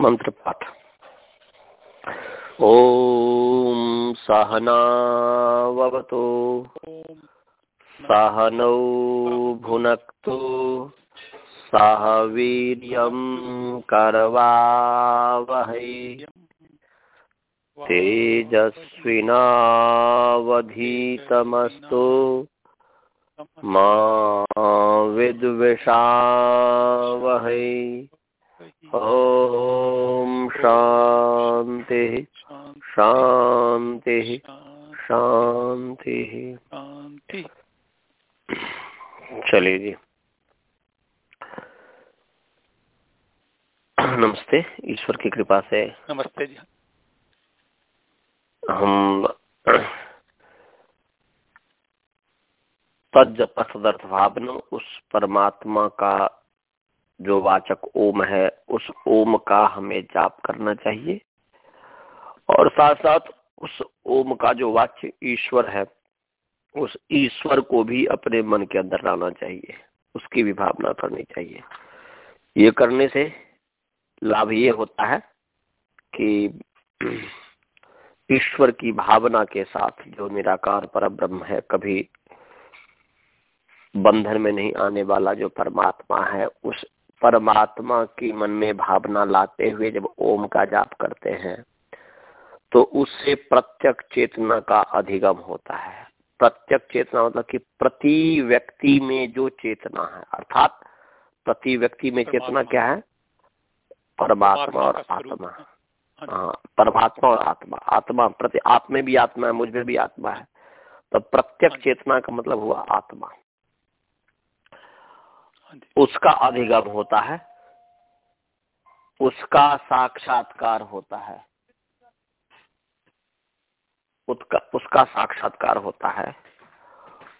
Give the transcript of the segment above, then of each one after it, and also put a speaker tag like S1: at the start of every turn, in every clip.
S1: मंत्र पाठ ॐ सहनावतु सहनौ भुनक्तु। सह वीर्यं करवावहै। तेजस्विनावधीतमस्तु। मा विद्विषावहै। ओम शांति शांति शांति शांति चलिए जी। नमस्ते ईश्वर की कृपा से।
S2: नमस्ते जी।
S1: हम तज पथदर्थ भावन उस परमात्मा का जो वाचक ओम है, उस ओम का हमें जाप करना चाहिए। और साथ साथ उस ओम का जो वाच्य ईश्वर है, उस ईश्वर को भी अपने मन के अंदर लाना चाहिए। उसकी भी भावना करनी चाहिए। ये करने से लाभ ये होता है कि ईश्वर की भावना के साथ जो निराकार पर ब्रह्म है, कभी बंधन में नहीं आने वाला जो परमात्मा है, उस परमात्मा की मन में भावना लाते हुए जब ओम का जाप करते हैं तो उससे प्रत्यक्ष चेतना का अधिगम होता है। प्रत्यक्ष चेतना मतलब कि प्रति व्यक्ति में जो चेतना है अर्थात प्रति व्यक्ति में चेतना क्या है? परमात्मा और आत्मा। हाँ। परमात्मा और आत्मा। आत्मा प्रति आप में भी आत्मा है मुझमें भी आत्मा है। तो प्रत्यक्ष हाँ चेतना का मतलब हुआ आत्मा। उसका अधिगम होता है। उसका साक्षात्कार होता है। उसका उसका साक्षात्कार होता है।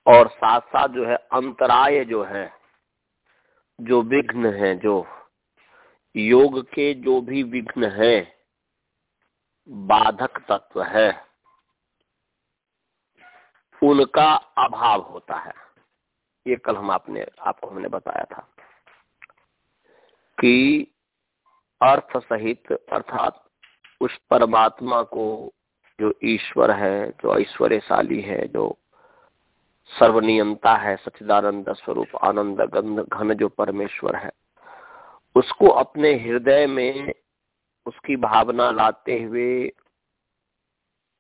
S1: और साथ साथ जो है, अंतराय जो है, जो विघ्न है, जो योग के जो भी विघ्न है, बाधक तत्व है, उनका अभाव होता है। ये कल हम आपने, आपको हमने बताया था कि अर्थ सहित, अर्थात उस परमात्मा को जो ईश्वर है, जो ऐश्वर्यशाली है, जो सर्वनियंता है सचिदानंद स्वरूप, आनंद, गंध, घन जो परमेश्वर है, उसको अपने हृदय में उसकी भावना लाते हुए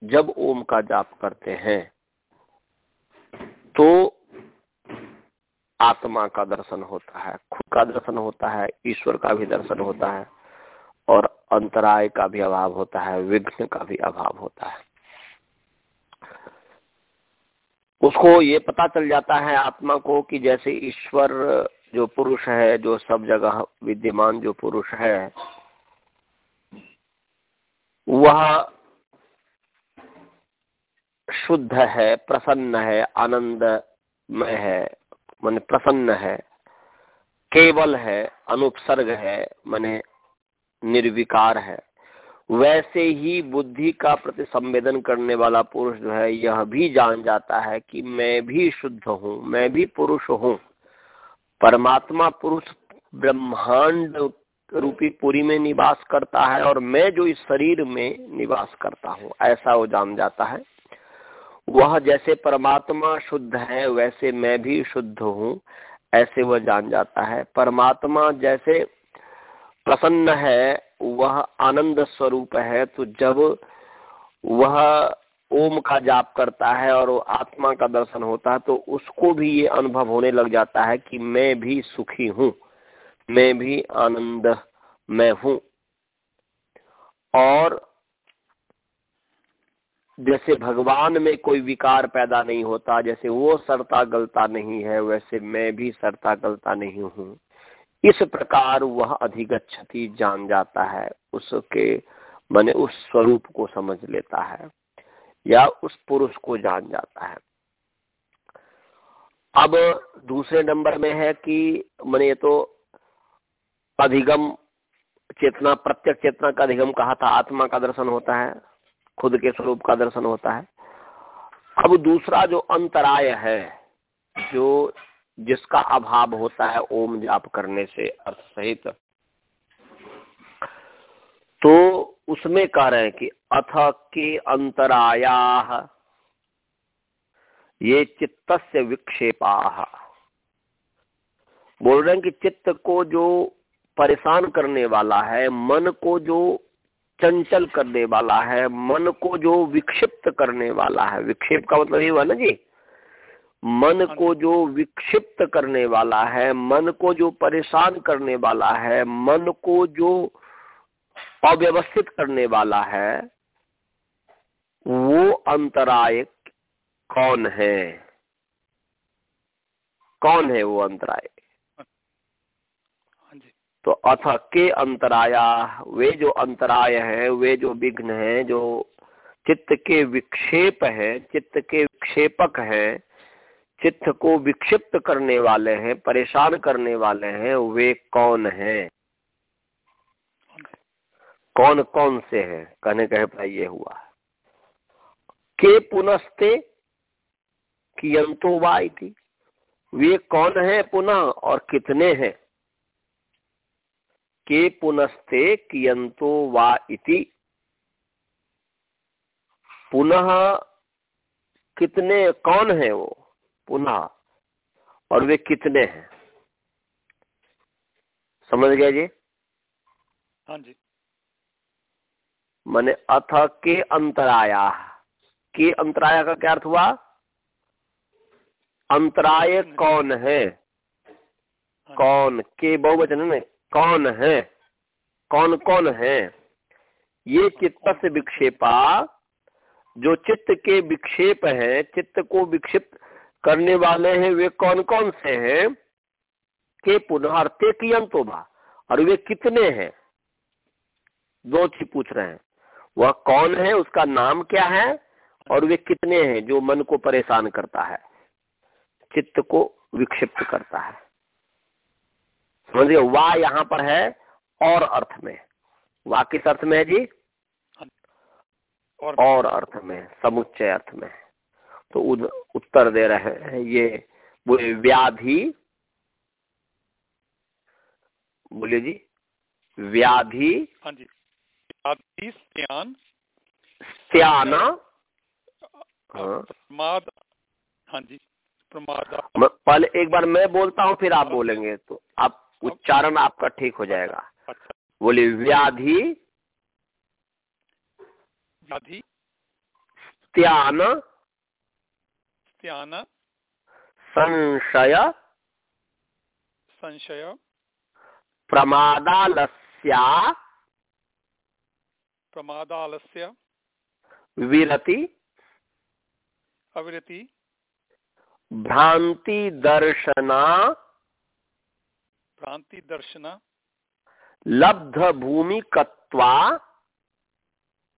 S1: जब ओम का जाप करते हैं तो आत्मा का दर्शन होता है, खुद का दर्शन होता है, ईश्वर का भी दर्शन होता है, और अंतराय का भी अभाव होता है, विघ्न का भी अभाव होता है। उसको ये पता चल जाता है आत्मा को कि जैसे ईश्वर जो पुरुष है, जो सब जगह विद्यमान जो पुरुष है, वह शुद्ध है, प्रसन्न है, आनंदमय है। मन प्रसन्न है, केवल है, अनुपसर्ग है, मने निर्विकार है। वैसे ही बुद्धि का प्रति संवेदन करने वाला पुरुष जो है, यह भी जान जाता है कि मैं भी शुद्ध हूँ, मैं भी पुरुष हूँ। परमात्मा पुरुष ब्रह्मांड रूपी पुरी में निवास करता है और मैं जो इस शरीर में निवास करता हूँ, ऐसा वो जान जाता है। वह जैसे परमात्मा शुद्ध है, वैसे मैं भी शुद्ध हूँ, ऐसे वह जान जाता है। परमात्मा जैसे प्रसन्न है, वह आनंद स्वरूप है। तो जब वह ओम का जाप करता है और आत्मा का दर्शन होता है तो उसको भी ये अनुभव होने लग जाता है कि मैं भी सुखी हूँ, मैं भी आनंद में हूँ। और जैसे भगवान में कोई विकार पैदा नहीं होता, जैसे वो सरता गलता नहीं है, वैसे मैं भी सरता गलता नहीं हूँ। इस प्रकार वह अधिगछति जान जाता है, उसके मैंने उस स्वरूप को समझ लेता है, या उस पुरुष को जान जाता है। अब दूसरे नंबर में है कि मैंने तो अधिगम चेतना, प्रत्यक्ष चेतना का अधिगम कहा था, आत्मा का दर्शन होता है। खुद के स्वरूप का दर्शन होता है। अब दूसरा जो अंतराय है, जो जिसका अभाव होता है ओम जाप करने से अर्थ सहित तो उसमें कह रहे हैं कि अथ के अंतराया, ये चित्त से विक्षेपा। बोल रहे हैं कि चित्त को जो परेशान करने वाला है, मन को जो चंचल करने वाला है मन को जो विक्षिप्त करने वाला है। विक्षेप का मतलब ये हुआ ना जी? मन हाँ को जो विक्षिप्त करने वाला है मन को जो परेशान करने वाला है मन को जो अव्यवस्थित करने वाला है वो अंतराय कौन है? कौन है वो अंतराय तो अथ के अंतराया, वे जो अंतराय है, वे जो विघ्न है, जो चित्त के विक्षेप है, चित्त के विक्षेपक है, चित्त को विक्षिप्त करने वाले हैं, परेशान करने वाले हैं, वे कौन हैं? कौन कौन से हैं? कहने कहे ये हुआ। के पुनस्ते कियंतो वाई थी वे कौन है पुनः और कितने हैं? के पुनस्ते कियंतो वा इति। पुनः कितने कौन है वो? पुनः। और वे कितने हैं? समझ गया जी?
S2: हाँ जी।
S1: मैंने अथ के अंतराया। के अंतराया का क्या अर्थ हुआ? अंतराय कौन है? हाँ? कौन? के बहुवचन में कौन है? कौन कौन है? ये चित्त से विक्षेपा, जो चित्त के विक्षेप है, चित्त को विक्षिप्त करने वाले हैं, वे कौन कौन से हैं? के पुनर्ते कियंतोभा और वे कितने हैं? दो चीज़ पूछ रहे हैं। वह कौन है, उसका नाम क्या है? और वे कितने हैं, जो मन को परेशान करता है, चित्त को विक्षिप्त करता है। समझिए वाह यहाँ पर है और अर्थ में। वाह किस अर्थ में है जी? और, और अर्थ में समुच्चय अर्थ में। तो उत्तर दे रहे हैं ये बोले व्याधि। बोलिए जी व्याधि।
S2: हाँ जी। व्याधि स्त्याना हाँ। प्रमाद। हाँ जी प्रमाद।
S1: पहले एक बार मैं बोलता हूँ फिर आप बोलेंगे। तो आप उच्चारण आपका ठीक हो जाएगा। अच्छा। बोले व्याधि
S2: व्याधि?
S1: त्यान
S2: त्यान
S1: संशय
S2: संशय।
S1: प्रमादालस्या
S2: प्रमादालस्य।
S1: विरति
S2: अविरति।
S1: भ्रांति दर्शना
S2: भ्रांति दर्शन।
S1: लब्ध भूमि कत्वा।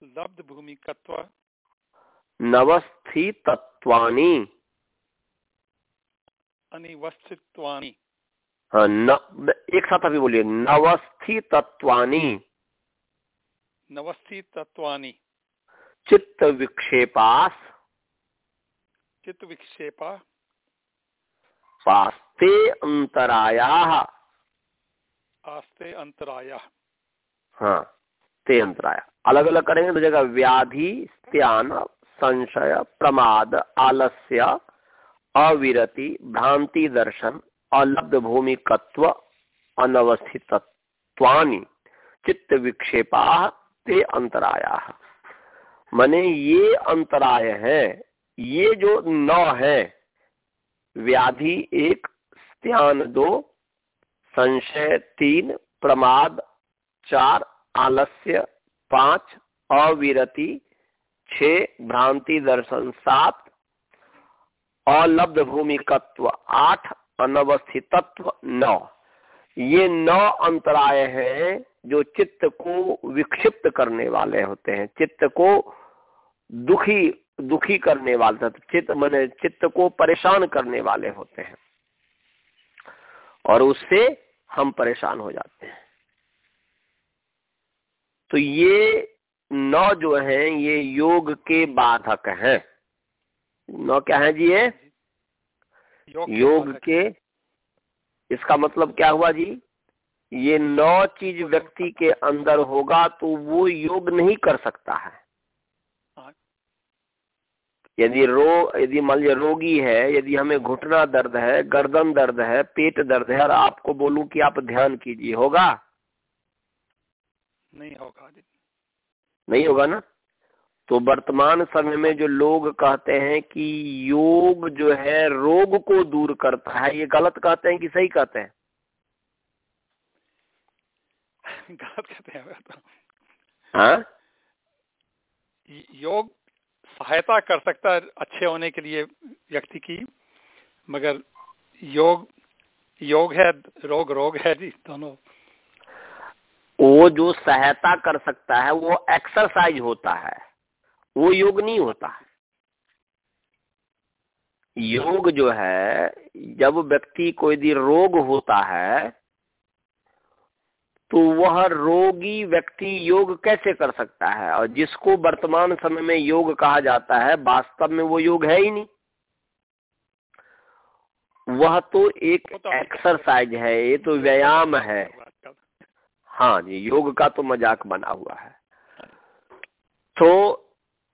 S2: लब्ध भूमि कत्वा।
S1: नवस्थितत्वानि।
S2: अनिवस्थित्वानि
S1: हाँ न, एक साथ अभी बोलिए। नवस्थितत्वानि।
S2: नवस्थितत्वानि।
S1: चित्त विक्षेपास
S2: चित्त विक्षेपा
S1: पास्ते अंतराया।
S2: आस्ते अंतराया।
S1: हाँ ते अंतराया। अलग अलग करेंगे तो जगह व्याधि, स्त्यान, संशय, प्रमाद, आलस्य, अविरति, भ्रांति, दर्शन, अलब्ध भूमिकत्व अनवस्थित चित्त विक्षेपा, ते अंतराया। मने ये अंतराय है, ये जो नौ है, व्याधि एक, स्त्यान दो संशय तीन, प्रमाद चार, आलस्य पाँच, अविरति छ, भ्रांति दर्शन सात अलब्ध भूमिकत्व आठ, अनवस्थितत्व नौ। ये नौ अंतराय हैं जो चित्त को विक्षिप्त करने वाले होते हैं। चित्त को दुखी दुखी करने वाले चित्त मैंने चित्त को परेशान करने वाले होते हैं। और उससे हम परेशान हो जाते हैं। तो ये नौ जो है ये योग के बाधक हैं। नौ क्या है जी ये? योग, योग के इसका मतलब क्या हुआ जी? ये नौ चीज़ व्यक्ति के अंदर होगा तो वो योग नहीं कर सकता है
S2: हाँ।
S1: यदि रो यदि मान लीजिए रोगी है यदि हमें घुटना दर्द है गर्दन दर्द है पेट दर्द है और आपको बोलूँ कि आप ध्यान कीजिए होगा?
S2: नहीं होगा
S1: नहीं होगा ना? तो वर्तमान समय में जो लोग कहते हैं कि योग जो है रोग को दूर करता है ये गलत कहते हैं कि सही कहते हैं?
S2: गलत कहते हैं तो।
S1: हाँ?
S2: योग सहायता कर सकता है अच्छे होने के लिए व्यक्ति की, मगर योग योग है, रोग रोग है जी, दोनों।
S1: वो जो सहायता कर सकता है, वो एक्सरसाइज होता है। वो योग नहीं होता। है योग जो है, जब व्यक्ति को यदि रोग होता है तो वह रोगी व्यक्ति योग कैसे कर सकता है? और जिसको वर्तमान समय में योग कहा जाता है वास्तव में वो योग है ही नहीं। वह तो एक एक्सरसाइज है ये तो व्यायाम है। हाँ। जी योग का तो मज़ाक बना हुआ है। तो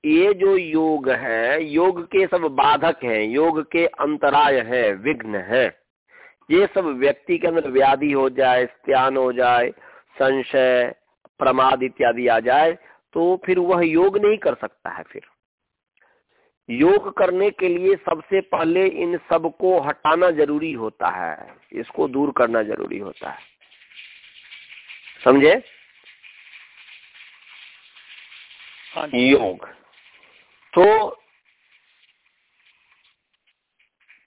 S1: ये जो योग है योग के सब बाधक हैं योग के अंतराय है विघ्न है। ये सब व्यक्ति के अंदर व्याधि हो जाए स्त्यान हो जाए संशय प्रमाद इत्यादि आ जाए तो फिर वह योग नहीं कर सकता है फिर। योग करने के लिए सबसे पहले इन सबको हटाना ज़रूरी होता है। इसको दूर करना ज़रूरी होता है। समझे?
S2: हाँ
S1: योग। तो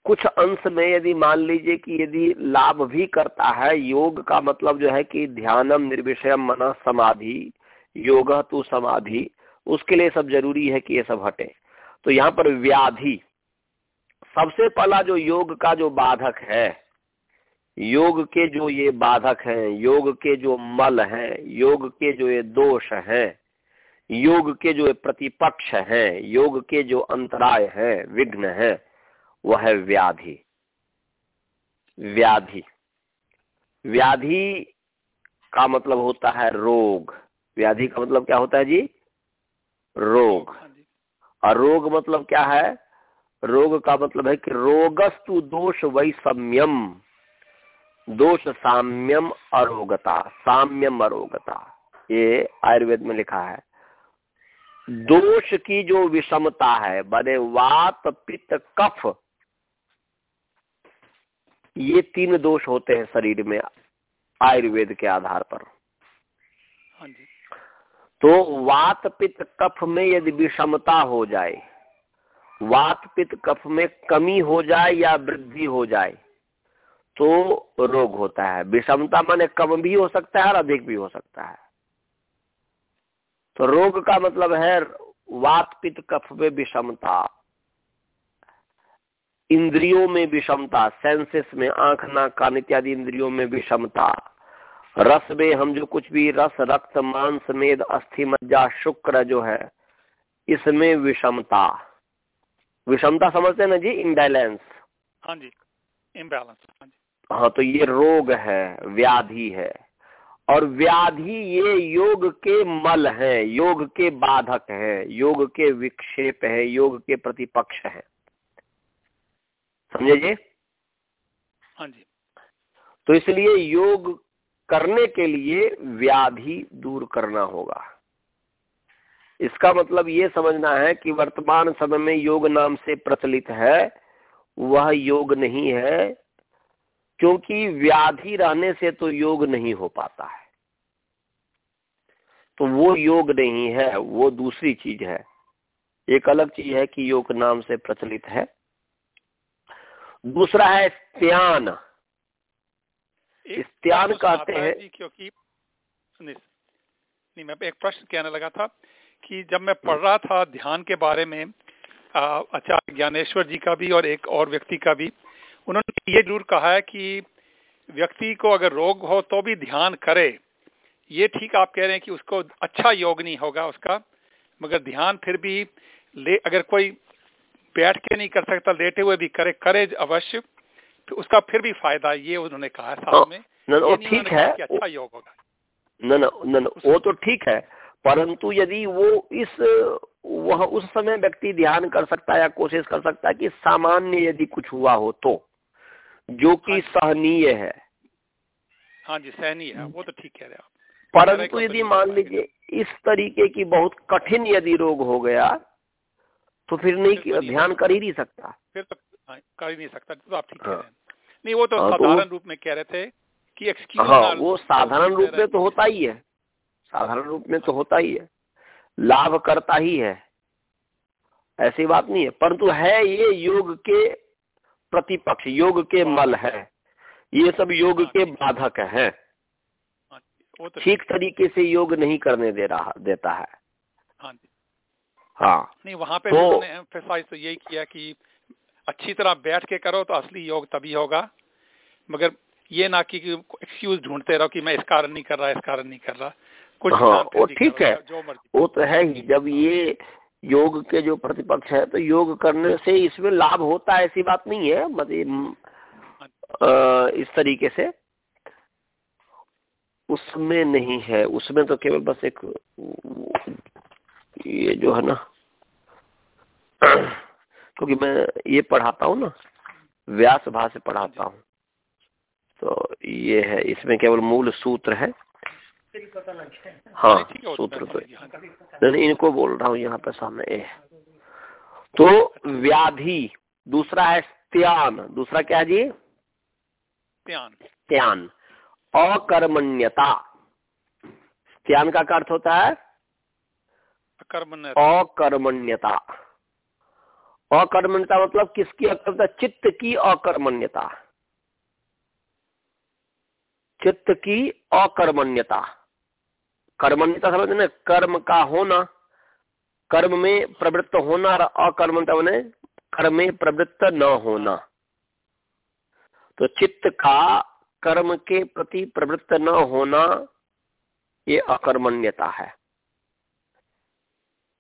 S1: कुछ अंश में यदि मान लीजिए कि यदि लाभ भी करता है, योग का मतलब जो है कि ध्यानम निर्विषयम मन समाधि, योग तो समाधि, उसके लिए सब ज़रूरी है कि ये सब हटे। तो यहाँ पर व्याधि। सबसे पहला जो योग का जो बाधक है, योग के जो ये बाधक हैं, योग के जो मल हैं, योग के जो ये दोष हैं, योग के जो प्रतिपक्ष हैं, योग के जो अंतराय हैं, विघ्न हैं वह है व्याधि। व्याधि। व्याधि का मतलब होता है रोग। व्याधि का मतलब क्या होता है जी? रोग।
S2: हाँ
S1: और रोग मतलब क्या है? रोग का मतलब है कि रोगस्तु दोष वैषम्यम दोष साम्यम अरोगता। साम्यम अरोगता। ये आयुर्वेद में लिखा है। दोष की जो विषमता है बने वात पित्त कफ ये तीन दोष होते हैं शरीर में आयुर्वेद के आधार पर।
S2: हाँ जी।
S1: तो वात पित्त कफ में यदि विषमता हो जाए वात पित्त कफ में कमी हो जाए या वृद्धि हो जाए तो रोग होता है। विषमता माने कम भी हो सकता है और अधिक भी हो सकता है। तो रोग का मतलब है वात पित्त कफ में विषमता। इंद्रियों में विषमता सेंसेस में आँख नाक कान इत्यादि इंद्रियों में विषमता रस में हम जो कुछ भी रस रक्त मांस मेद अस्थि मज्जा शुक्र जो है इसमें विषमता। विषमता समझते हैं ना जी? इम्बैलेंस
S2: हाँ जी इम्बैलेंस हाँ
S1: हाँ तो ये रोग है व्याधि है। और व्याधि ये योग के मल हैं योग के बाधक हैं योग के विक्षेप है योग के प्रतिपक्ष है। समझे जी?
S2: हाँ जी।
S1: तो इसलिए योग करने के लिए व्याधि दूर करना होगा। इसका मतलब ये समझना है कि वर्तमान समय में योग नाम से प्रचलित है वह योग नहीं है क्योंकि व्याधि रहने से तो योग नहीं हो पाता है। तो वो योग नहीं है वो दूसरी चीज़ है। एक अलग चीज़ है कि योग नाम से प्रचलित है। दूसरा है स्त्यान स्त्यान कहते
S2: हैं- क्योंकि नहीं मैं एक प्रश्न कहने लगा था कि जब मैं पढ़ रहा था ध्यान के बारे में आचार्य ज्ञानेश्वर जी का भी और एक और व्यक्ति का भी उन्होंने ये ज़रूर कहा है कि व्यक्ति को अगर रोग हो तो भी ध्यान करे। ये ठीक आप कह रहे हैं कि उसको अच्छा योग नहीं होगा उसका मगर ध्यान फिर भी ले अगर कोई बैठ के नहीं कर सकता लेटे हुए भी करे करे अवश्य तो उसका फिर भी फ़ायदा ये उन्होंने कहा है
S1: हाँ।
S2: साथ में।
S1: न ठीक है
S2: अच्छा योग होगा।
S1: न न न वो तो ठीक है परंतु यदि वो इस वह उस समय व्यक्ति ध्यान कर सकता है या कोशिश कर सकता है कि सामान्य यदि कुछ हुआ हो तो जो कि हाँ सहनीय है।
S2: हाँ जी सहनीय है वो तो ठीक कह रहे हैं
S1: परंतु यदि मान लीजिए इस तरीके की बहुत कठिन यदि रोग हो गया तो फिर नहीं तो ध्यान कर ही नहीं सकता।
S2: फिर तो हाँ, कर ही नहीं सकता तो आप ठीक हाँ। नहीं वो तो हाँ, तो साधारण रूप में कह रहे थे कि एक्सक्यूज
S1: हाँ वो साधारण रूप में तो होता ही है। साधारण रूप में तो होता ही है। लाभ करता ही है। ऐसी बात नहीं है। परंतु है ये योग के प्रतिपक्ष योग के मल है। ये सब योग के बाधक है। तो ठीक तरीके से योग नहीं करने दे रहा देता है।
S2: हाँ। नहीं वहाँ पे तो, एम्फेसाइज तो यही किया कि अच्छी तरह बैठ के करो तो असली योग तभी होगा। मगर ये ना कि एक्सक्यूज ढूंढते रहो कि मैं इस कारण नहीं कर रहा इस कारण नहीं कर रहा।
S1: कुछ हाँ वो ठीक है। जो वो तो है ही जब ये योग के जो प्रतिपक्ष है तो योग करने से इसमें लाभ होता है ऐसी बात नहीं है मतलब इस तरीके से। उसमें नहीं है उसमें तो केवल बस एक ये जो है ना क्योंकि मैं ये पढ़ाता हूँ ना व्यास भाषा पढ़ाता हूँ। तो ये है इसमें केवल मूल सूत्र है। हाँ सूत्र तो नहीं इनको बोल रहा हूँ यहाँ पे सामने ए तो व्याधि दूसरा है त्यान दूसरा क्या जी?
S2: त्यान
S1: त्यान अकर्मण्यता। त्यान का अर्थ होता है? अकर्मण्यता। अकर्मण्यता। मतलब किसकी अकर्मता चित्त की अकर्मण्यता। चित्त की अकर्मण्यता। कर्मण्यता समझ ना कर्म का होना। कर्म में प्रवृत्त होना और अकर्मण्यता मैंने कर्म में प्रवृत्त न होना। तो चित्त का कर्म के प्रति प्रवृत्त न होना, ये अकर्मण्यता है।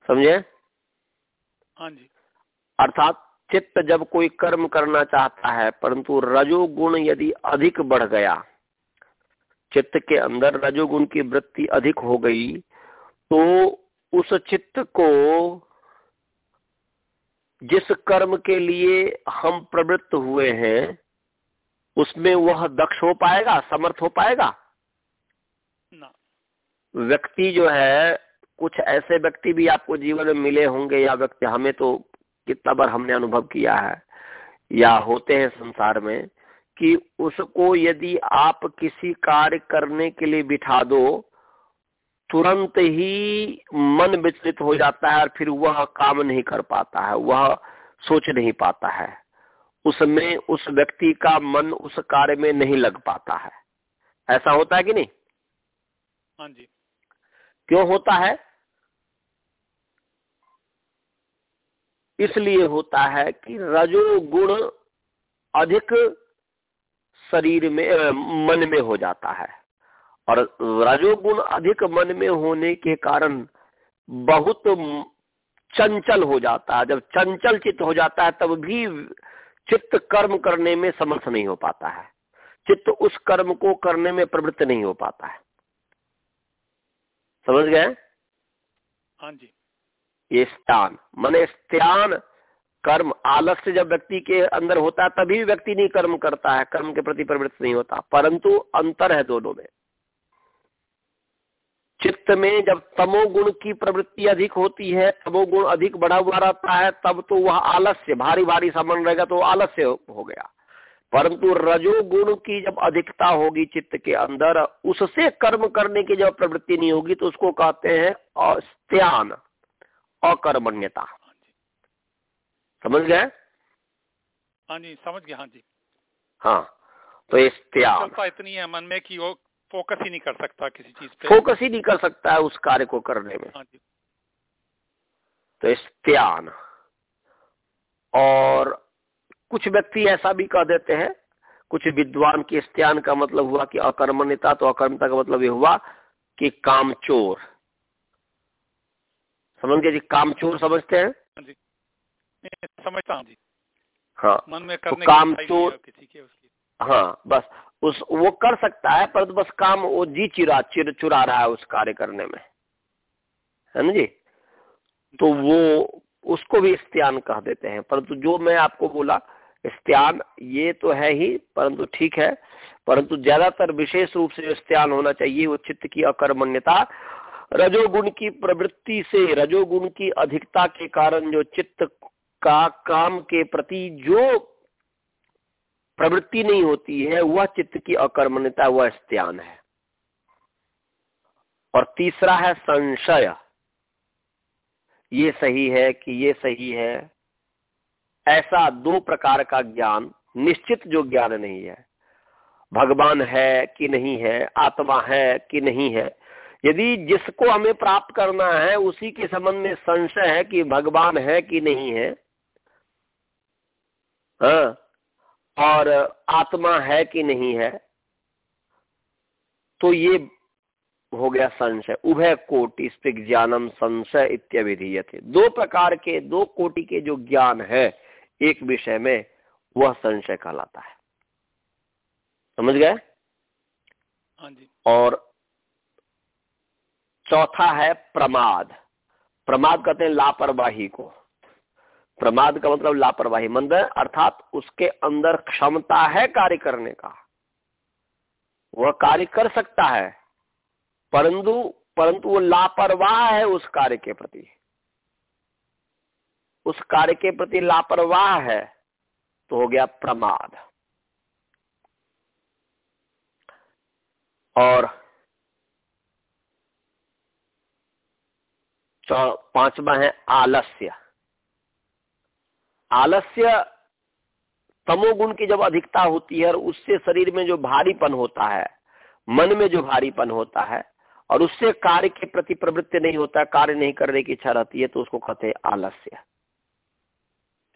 S1: समझे?
S2: हाँ जी।
S1: अर्थात चित्त जब कोई कर्म करना चाहता है परंतु रजोगुण यदि अधिक बढ़ गया चित्त के अंदर रजोगुण की वृत्ति अधिक हो गई तो उस चित्त को जिस कर्म के लिए हम प्रवृत्त हुए हैं उसमें वह दक्ष हो पाएगा समर्थ हो पाएगा? व्यक्ति जो है कुछ ऐसे व्यक्ति भी आपको जीवन में मिले होंगे, या व्यक्ति हमें तो कितना बार हमने अनुभव किया है, या होते हैं संसार में, कि उसको यदि आप किसी कार्य करने के लिए बिठा दो, तुरंत ही मन विचलित हो जाता है और फिर वह काम नहीं कर पाता है, वह सोच नहीं पाता है। उसमें उस व्यक्ति का मन उस कार्य में नहीं लग पाता है। ऐसा होता है कि नहीं?
S2: हाँ जी।
S1: क्यों होता है? इसलिए होता है कि रजोगुण अधिक शरीर में मन में हो जाता है। और रजोगुण अधिक मन में होने के कारण बहुत चंचल हो जाता है। जब चंचल चित्त हो जाता है, तब भी चित्त कर्म करने में समर्थ नहीं हो पाता है। चित्त उस कर्म को करने में प्रवृत्त नहीं हो पाता है। समझ गए?
S2: हाँ जी।
S1: ये स्थान मन स्थान कर्म आलस्य जब व्यक्ति के अंदर होता है तभी व्यक्ति नहीं कर्म करता है कर्म के प्रति प्रवृत्त नहीं होता। परंतु अंतर है दोनों में। चित्त में जब तमोगुण की प्रवृत्ति अधिक होती है तमोगुण अधिक बढ़ा हुआ रहता है तब तो वह आलस्य भारी भारी सामान रहेगा तो आलस्य हो गया। परंतु रजोगुण की जब अधिकता होगी चित्त के अंदर उससे कर्म करने की जब प्रवृत्ति नहीं होगी तो उसको कहते हैं अस्त्यान अकर्मण्यता। समझ गए?
S2: हाँ जी समझ गया हाँ जी।
S1: हाँ तो इस्त्यान
S2: इतनी है मन में कि वो फोकस ही नहीं कर सकता किसी चीज़ पे।
S1: फोकस ही नहीं कर सकता है उस कार्य को करने में।
S2: हाँ जी।
S1: तो इस्त्यान और कुछ व्यक्ति ऐसा भी कह देते हैं कुछ विद्वान के स्त्यान का मतलब हुआ कि अकर्मण्यता तो अकर्मता का मतलब ये हुआ कि कामचोर। समझ गए जी कामचोर समझते हैं?
S2: जी। समझता हूँ जी।
S1: हाँ
S2: मन में करने
S1: तो कामचोर किसी के उसकी। हाँ बस उस वो कर सकता है परंतु बस काम वो जी चिरा चिर चुरा रहा है उस कार्य करने में। है ना जी? तो वो उसको भी इस्त्यान कह देते हैं। परंतु जो मैं आपको बोला इस्त्यान ये तो है ही, परंतु ठीक है। परंतु ज़्यादातर विशेष रूप से जो इस्त्यान होना चाहिए, वो चित्त की अकर्मण्यता, रजोगुण की प्रवृत्ति से, रजोगुण की अधिकता के कारण जो चित्त का काम के प्रति जो प्रवृत्ति नहीं होती है, वह चित्त की अकर्मण्यता, वह स्त्यान है। और तीसरा है संशय। ये सही है कि ये सही है ऐसा दो प्रकार का ज्ञान, निश्चित जो ज्ञान नहीं है। भगवान है कि नहीं है, आत्मा है कि नहीं है, यदि जिसको हमें प्राप्त करना है, उसी के संबंध में संशय है कि भगवान है कि नहीं है। हाँ और आत्मा है कि नहीं है तो ये हो गया संशय। उभय कोटि स्पिक ज्ञानम संशय इत्यविधीय दो प्रकार के, दो कोटि के जो ज्ञान है एक विषय में वह संशय कहलाता है। समझ गए?
S2: हाँ
S1: और चौथा है प्रमाद। प्रमाद कहते हैं लापरवाही को। प्रमाद का मतलब लापरवाही। मंद अर्थात उसके अंदर क्षमता है कार्य करने का। वह कार्य कर सकता है परंतु परंतु वो लापरवाह है उस कार्य के प्रति। उस कार्य के प्रति लापरवाह है तो हो गया प्रमाद। और पांचवा है आलस्य। आलस्य तमोगुण की जब अधिकता होती है और उससे शरीर में जो भारीपन होता है, मन में जो भारीपन होता है, और उससे कार्य के प्रति प्रवृत्ति नहीं होता, कार्य नहीं करने की इच्छा रहती है तो उसको कहते हैं आलस्य।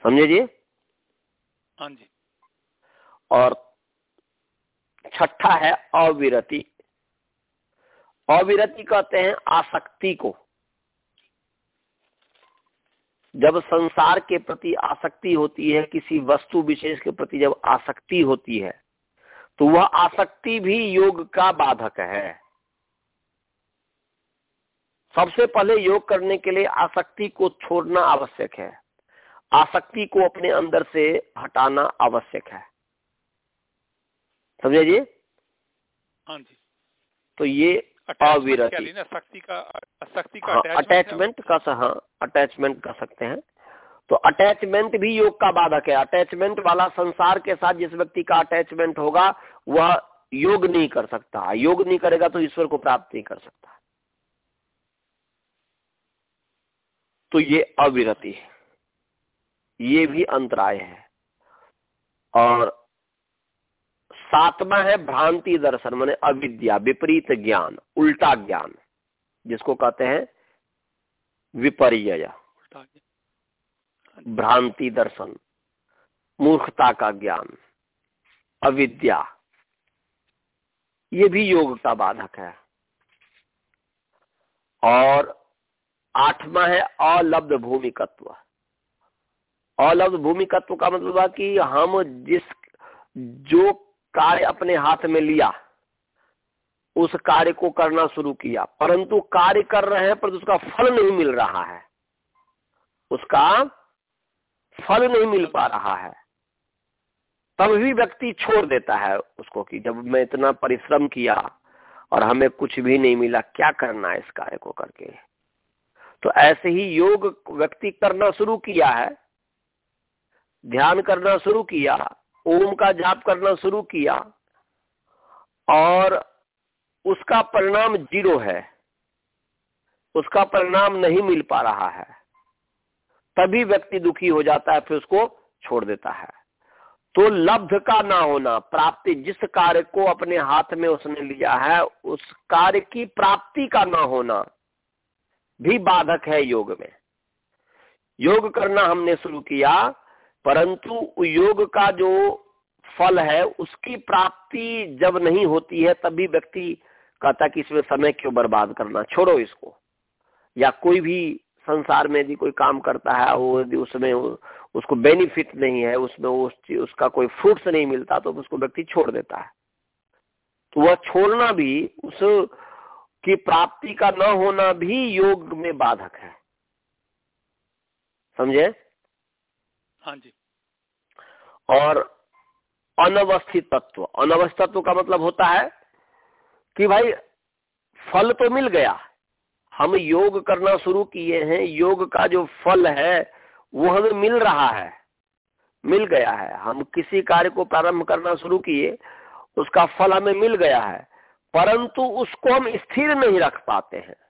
S1: समझे जी?
S2: हाँ जी।
S1: और छठा है अविरति। अविरति कहते हैं आसक्ति को। जब संसार के प्रति आसक्ति होती है किसी वस्तु विशेष के प्रति जब आसक्ति होती है तो वह आसक्ति भी योग का बाधक है। सबसे पहले योग करने के लिए आसक्ति को छोड़ना आवश्यक है। आसक्ति को अपने अंदर से हटाना आवश्यक है। समझे जी?
S2: हाँ जी।
S1: तो ये अविरति।
S2: शक्ति का शक्ति का
S1: अटैचमेंट हाँ, का हाँ अटैचमेंट कर सकते हैं। तो अटैचमेंट भी योग का बाधक है। अटैचमेंट वाला संसार के साथ जिस व्यक्ति का अटैचमेंट होगा वह योग नहीं कर सकता। योग नहीं करेगा तो ईश्वर को प्राप्त नहीं कर सकता। तो ये अविरति है। ये भी अंतराय है। और सातवा है भ्रांति दर्शन माने अविद्या विपरीत ज्ञान उल्टा ज्ञान जिसको कहते हैं विपर्य भ्रांति दर्शन मूर्खता का ज्ञान अविद्या ये भी योग का बाधक है। और आठवा है अलब्ध भूमिकत्व। अलब्ध भूमिकत्व का मतलब कि हम जिस, जो कार्य अपने हाथ में लिया, उस कार्य को करना शुरू किया। परंतु कार्य कर रहे हैं पर उसका फल नहीं मिल रहा है। उसका फल नहीं मिल पा रहा है। तब भी व्यक्ति छोड़ देता है उसको कि जब मैं इतना परिश्रम किया और हमें कुछ भी नहीं मिला, क्या करना है इस कार्य को करके? तो ऐसे ही योग व्यक्ति करना शुरू किया है। ध्यान करना शुरू किया, ओम का जाप करना शुरू किया, और उसका परिणाम ज़ीरो है। उसका परिणाम नहीं मिल पा रहा है। तभी व्यक्ति दुखी हो जाता है, फिर उसको छोड़ देता है। तो लब्ध का ना होना, प्राप्ति जिस कार्य को अपने हाथ में उसने लिया है, उस कार्य की प्राप्ति का ना होना भी बाधक है योग में। योग करना हमने शुरू किया परंतु योग का जो फल है, उसकी प्राप्ति जब नहीं होती है, तभी व्यक्ति कहता कि इसमें समय क्यों बर्बाद करना, छोड़ो इसको। या कोई भी संसार में यदि कोई काम करता है, वो यदि उसमें उसको बेनिफिट नहीं है, उसमें उस उसका कोई फ्रूट्स नहीं मिलता तो उसको व्यक्ति छोड़ देता है। तो वह छोड़ना भी, उस की प्राप्ति का न होना भी योग में बाधक है। समझे?
S2: हाँ जी।
S1: और अनवस्थित तत्व अनवस्थित तत्व का मतलब होता है कि भाई, फल तो मिल गया। हम योग करना शुरू किए हैं, योग का जो फल है, वो हमें मिल रहा है। मिल गया है। हम किसी कार्य को प्रारंभ करना शुरू किए, उसका फल हमें मिल गया है, परंतु उसको हम स्थिर नहीं रख पाते हैं।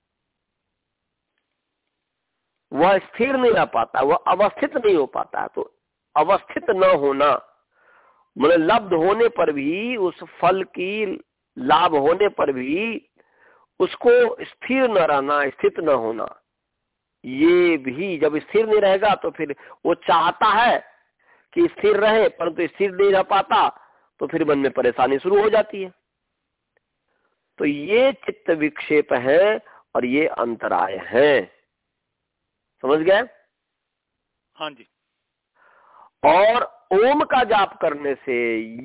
S1: वह स्थिर नहीं रह पाता, वह अवस्थित नहीं हो पाता तो अवस्थित न होना मतलब लब्ध होने पर भी, उस फल की लाभ होने पर भी उसको स्थिर न रहना, स्थित न होना, ये भी जब स्थिर नहीं रहेगा तो फिर वो चाहता है कि स्थिर रहे, परंतु तो स्थिर नहीं रह पाता तो फिर मन में परेशानी शुरू हो जाती है। तो ये चित्त विक्षेप है और ये अंतराय है। समझ गए?
S2: हाँ जी।
S1: और ओम का जाप करने से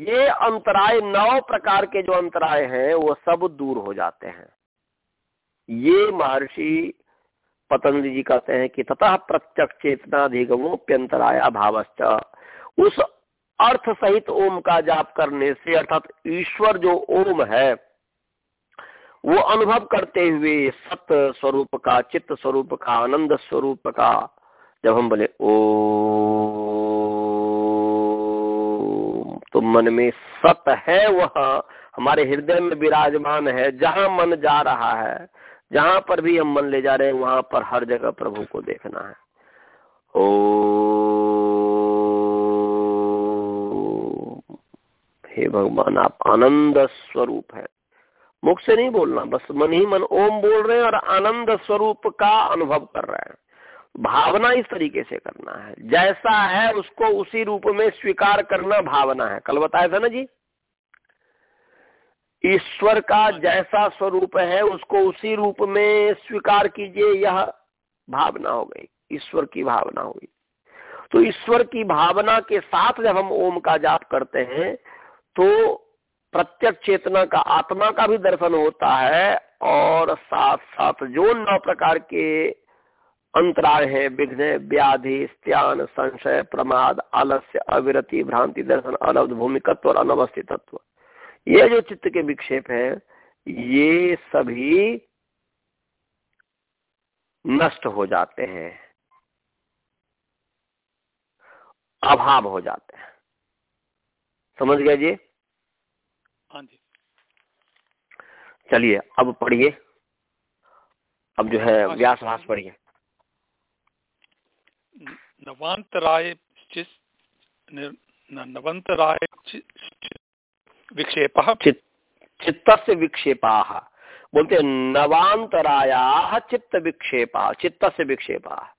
S1: ये अंतराय नौ प्रकार के जो अंतराय हैं वो सब दूर हो जाते हैं। ये महर्षि पतंजलि जी कहते हैं कि तथा प्रत्यक्ष चेतनाधिगमोप्यंतराय अभावश्च उस अर्थ सहित ओम का जाप करने से अर्थात ईश्वर जो ओम है वो अनुभव करते हुए सत्य स्वरूप का, चित्त स्वरूप का, आनंद स्वरूप का, जब हम बोले, ओ तो मन में सत है वह, हमारे हृदय में विराजमान है, जहाँ मन जा रहा है, जहाँ पर भी हम मन ले जा रहे हैं, वहाँ पर हर जगह प्रभु को देखना है। ओ, हे भगवान, आप आनंद स्वरूप है। मुख से नहीं बोलना, बस मन ही मन ओम बोल रहे हैं और आनंद स्वरूप का अनुभव कर रहे हैं। भावना इस तरीके से करना है। जैसा है उसको उसी रूप में स्वीकार करना भावना है। कल बताया था ना जी? ईश्वर का जैसा स्वरूप है, उसको उसी रूप में स्वीकार कीजिए, यह भावना हो गई। ईश्वर की भावना हुई तो ईश्वर की भावना के साथ जब हम ओम का जाप करते हैं तो प्रत्यक्ष चेतना का आत्मा का भी दर्शन होता है और साथ साथ जो नौ प्रकार के अंतराय है, विघ्न, व्याधि, स्त्यान, संशय, प्रमाद, आलस्य, अविरति, भ्रांति, दर्शन अलब्ध भूमिकत्व और अनवस्थित तत्व ये जो चित्त के विक्षेप है, ये सभी नष्ट हो जाते हैं। अभाव हो जाते हैं। समझ गया जी?
S2: हाँ जी।
S1: चलिए अब पढ़िए। अब जो है व्यास भाष पढ़िए।
S2: नवांतराय नवंतराय विक्षेप।
S1: चित्त से विक्षेपा। बोलते नवांतराया चित्त विक्षेपा चित्त से विक्षेपा।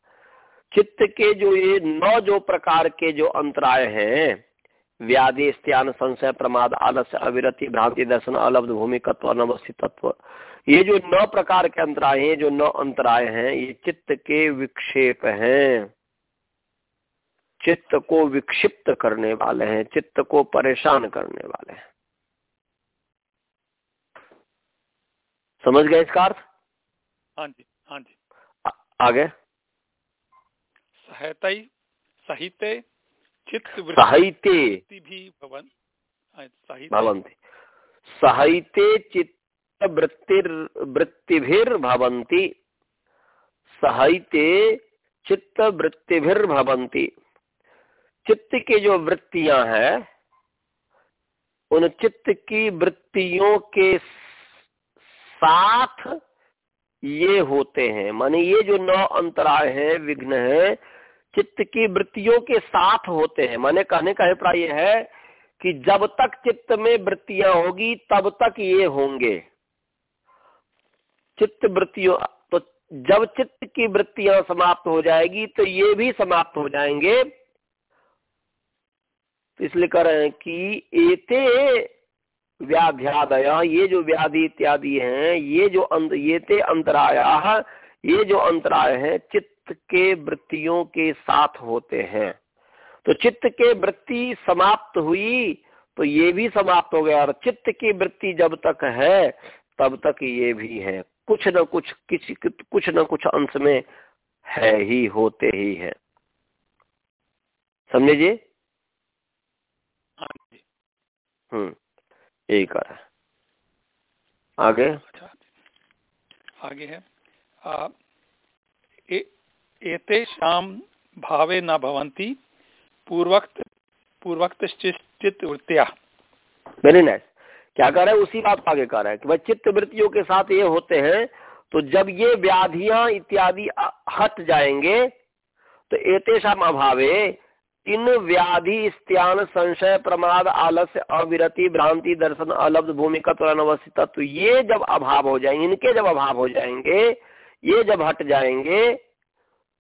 S1: चित्त के जो ये नौ जो प्रकार के जो अंतराय हैं व्याधि स्त्यान संशय प्रमाद आलस्य अविरति भ्रांति दर्शन अलब्ध भूमिकत्व अनवस्थित तत्व ये जो नौ प्रकार के अंतराय हैं जो नौ अंतराय हैं ये चित्त के विक्षेप हैं। चित्त को विक्षिप्त करने वाले हैं चित्त को परेशान करने वाले हैं। समझ गए इसका अर्थ?
S2: हाँ जी हाँ जी।
S1: आगे।
S2: सहत सहित
S1: साहित्य।
S2: भी भवन।
S1: भवंती साहित्य। चित्त वृत्तिर वृत्तिभिर्भवंती साहित्य चित्त वृत्तिभिर्भवंती चित्त की जो वृत्तियाँ हैं उन चित्त की वृत्तियों के साथ ये होते हैं। माने ये जो नौ अंतराय है विघ्न है चित्त की वृत्तियों के साथ होते हैं। माने कहने का अभिप्राय यह है कि जब तक चित्त में वृत्तियाँ होगी, तब तक ये होंगे। चित्त वृत्तियों तो जब चित्त की वृत्तियाँ समाप्त हो जाएगी तो ये भी समाप्त हो जाएँगे। तो इसलिए कह रहे हैं कि एते व्याध्यादय, ये जो व्याधि इत्यादि हैं, ये जो अंत, ये अंतराया, ये जो अंतराय है, चित्त के वृत्तियों के साथ होते हैं। तो चित्त के वृत्ति समाप्त हुई तो ये भी समाप्त हो गया। और चित्त की वृत्ति जब तक है तब तक ये भी है। कुछ न कुछ किसी कुछ न कुछ अंश में है ही होते ही है। समझे जी?
S2: हाँ
S1: हम्म यही कर आगे?
S2: अच्छा आगे है। एतेषां भावे न भवन्ति, पूर्वक्त पूर्वक्त चित्त वृत्तिया।
S1: वेरी नाइस क्या कर रहे हैं? उसी बात आगे कर रहे हैं कि भाई चित्त वृत्तियों के साथ ये होते हैं तो जब ये व्याधियाँ इत्यादि हट जाएँगे तो एतेषाम अभावे इन व्याधि स्त्यान, संशय, प्रमाद, आलस्य, अविरति, भ्रांति, दर्शन, अलब्ध, भूमिका अनवस्थित तो ये जब अभाव हो जाएँगे, इनके जब अभाव हो जाएँगे, ये जब हट जाएँगे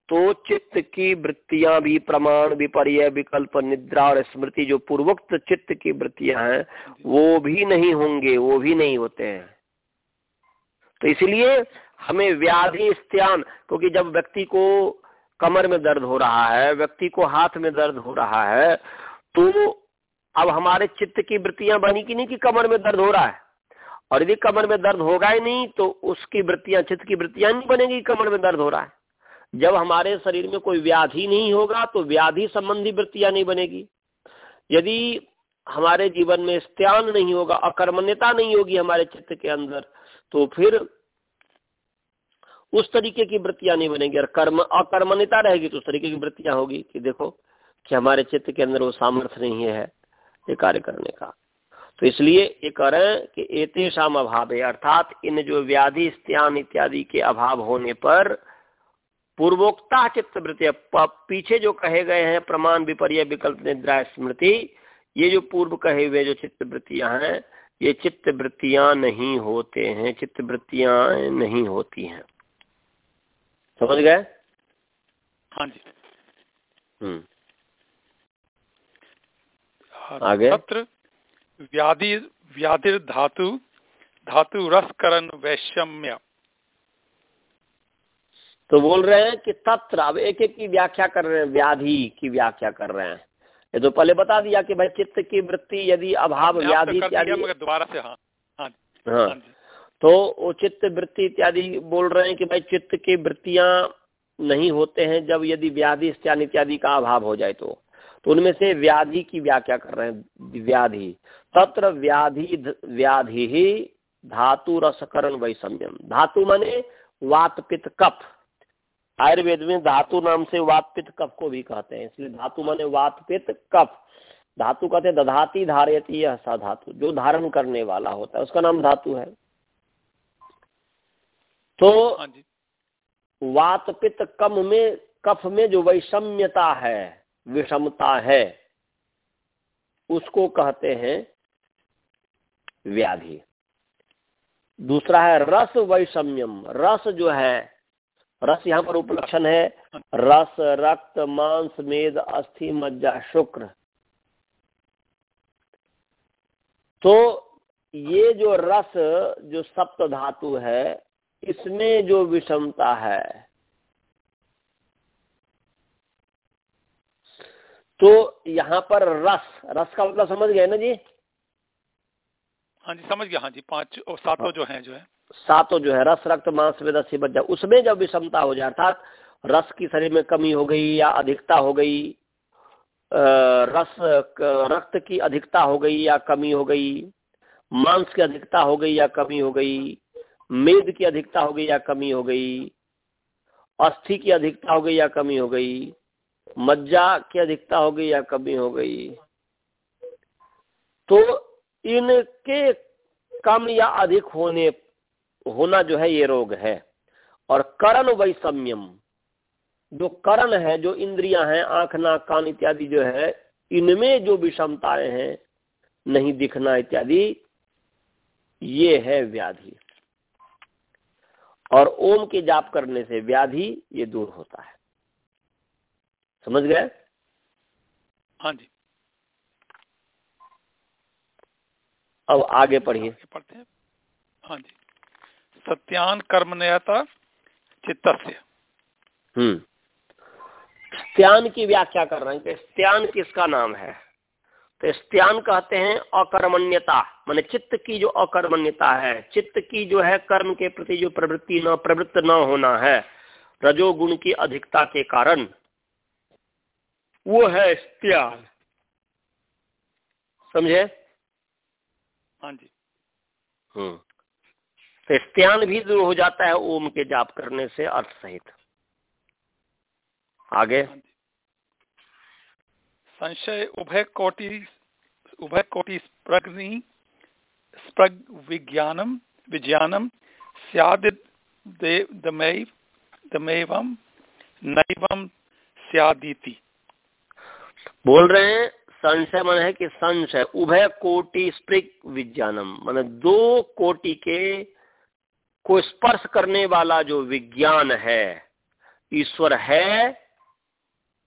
S1: तो चित्त की वृत्तियाँ भी प्रमाण विपर्य विकल्प निद्रा और स्मृति जो पूर्वोक्त चित्त की वृत्तियाँ हैं वो भी नहीं होंगे वो भी नहीं होते हैं। तो इसलिए हमें व्याधि स्त्यान क्योंकि जब व्यक्ति को कमर में दर्द हो रहा है व्यक्ति को हाथ में दर्द हो रहा है तो अब हमारे चित्त की वृत्तियाँ बनी कि नहीं कि कमर में दर्द हो रहा है? और यदि कमर में दर्द होगा ही नहीं तो उसकी वृत्तियाँ चित्त की वृत्तियाँ नहीं बनेगी कमर में दर्द हो रहा है। जब हमारे शरीर में कोई व्याधि नहीं होगा तो व्याधि संबंधी वृत्तियाँ नहीं बनेगी। यदि हमारे जीवन में स्त्यान नहीं होगा, अकर्मण्यता नहीं होगी हमारे चित्त के अंदर तो फिर उस तरीके की वृत्तियाँ नहीं बनेगी। और कर्म, अकर्मण्यता रहेगी तो उस तरीके की वृत्तियाँ होगी कि देखो कि हमारे चित्त के अंदर वो सामर्थ्य नहीं है ये कार्य करने का। तो इसलिए ये करें कि एतेषाम अभाव है अर्थात इन जो व्याधि, स्त्यान इत्यादि के अभाव होने पर पूर्वोक्ता चित्त वृत्ति। पीछे जो कहे गए हैं प्रमाण विपर्य विकल्प निद्रा स्मृति ये जो पूर्व कहे हुए जो चित्त वृत्तियाँ हैं ये चित्त वृत्तियाँ नहीं होते हैं चित्त वृत्तियाँ नहीं होती हैं। समझ गए?
S2: हाँ जी।
S1: हम्म। आगे?
S2: तत्र व्याधि व्याधिर धातु धातु रसकरण वैषम्य
S1: तो बोल रहे हैं कि तत्र अब एक एक की व्याख्या कर रहे हैं व्याधि की व्याख्या कर रहे हैं। ये तो पहले बता दिया कि भाई चित्त की वृत्ति यदि अभाव व्याधि इत्यादि
S2: दोबारा से हाँ। हाँ,
S1: हाँ, हाँ तो वो चित्त वृत्ति इत्यादि बोल रहे हैं कि भाई चित्त की वृत्तियाँ नहीं होते हैं जब यदि व्याधि इत्यादि का अभाव हो जाए तो। तो उनमें से व्याधि की व्याख्या कर रहे हैं व्याधि। तत्र व्याधि व्याधि ही धातु रसकरण वैषम्यम। धातु माने वात पित्त कफ। आयुर्वेद में धातु नाम से वात पित्त कफ को भी कहते हैं। इसलिए धातु माने वात पित्त कफ। धातु कहते हैं दधाती धारयती यह सा धातु जो धारण करने वाला होता है। उसका नाम धातु है। तो हाँ वात पित्त कम में कफ में जो वैषम्यता है विषमता है उसको कहते हैं व्याधि। दूसरा है रस वैषम्यम। रस जो है रस यहाँ पर उपलक्षण है। रस रक्त मांस मेद अस्थि मज्जा शुक्र। तो ये जो रस जो सप्त धातु है इसमें जो विषमता है तो यहाँ पर रस रस का मतलब समझ गए ना जी?
S2: हाँ जी समझ गया। हाँ जी पाँच और सातों जो हैं जो है।
S1: सातों जो है, रस, रक्त, मांस में दस बच जाए उसमें जब विषमता हो जाए, अर्थात रस की शरीर में कमी हो गई या अधिकता हो गई रस रक्त की अधिकता हो गई या कमी हो गई, मांस की अधिकता हो गई या कमी हो गई, मेद की अधिकता हो गई या कमी हो गई, अस्थि की अधिकता हो गई या कमी हो गई, मज्जा की अधिकता हो गई या कमी हो गई। तो इनके कम या अधिक होने होना जो है ये रोग है। और करण वैषम्यम जो करण है जो इंद्रियाँ हैं आँख नाक कान इत्यादि जो है इनमें जो विषमताएँ हैं नहीं दिखना इत्यादि ये है व्याधि। और ओम के जाप करने से व्याधि ये दूर होता है। समझ गए?
S2: हाँ जी।
S1: अब आगे पढ़िए।
S2: पढ़ते हैं। हाँ जी। सत्यान कर्म नयता चित्त
S1: हम्म। स्त्यान की व्याख्या कर रहे हैं कि स्त्यान किसका नाम है? तो स्त्यान कहते हैं अकर्मण्यता माने चित्त की जो अकर्मण्यता है चित्त की जो है कर्म के प्रति जो प्रवृत्ति न प्रवृत्त न होना है रजोगुण की अधिकता के कारण वो है स्त्यान। समझे?
S2: हाँ जी।
S1: हम्म। तो स्त्यान भी दूर हो जाता है ओम के जाप करने से अर्थ सहित। आगे।
S2: हाँ संशय उभय कोटि उभय कोटि स्प्रग्नि स्प्रग विज्ञानम विज्ञानम स्याद दमेवम नैवम स्यादीति।
S1: बोल रहे हैं संशय मन है कि संशय उभय कोटि स्प्रिक विज्ञानम मान दो कोटि के को स्पर्श करने वाला जो विज्ञान है, ईश्वर है,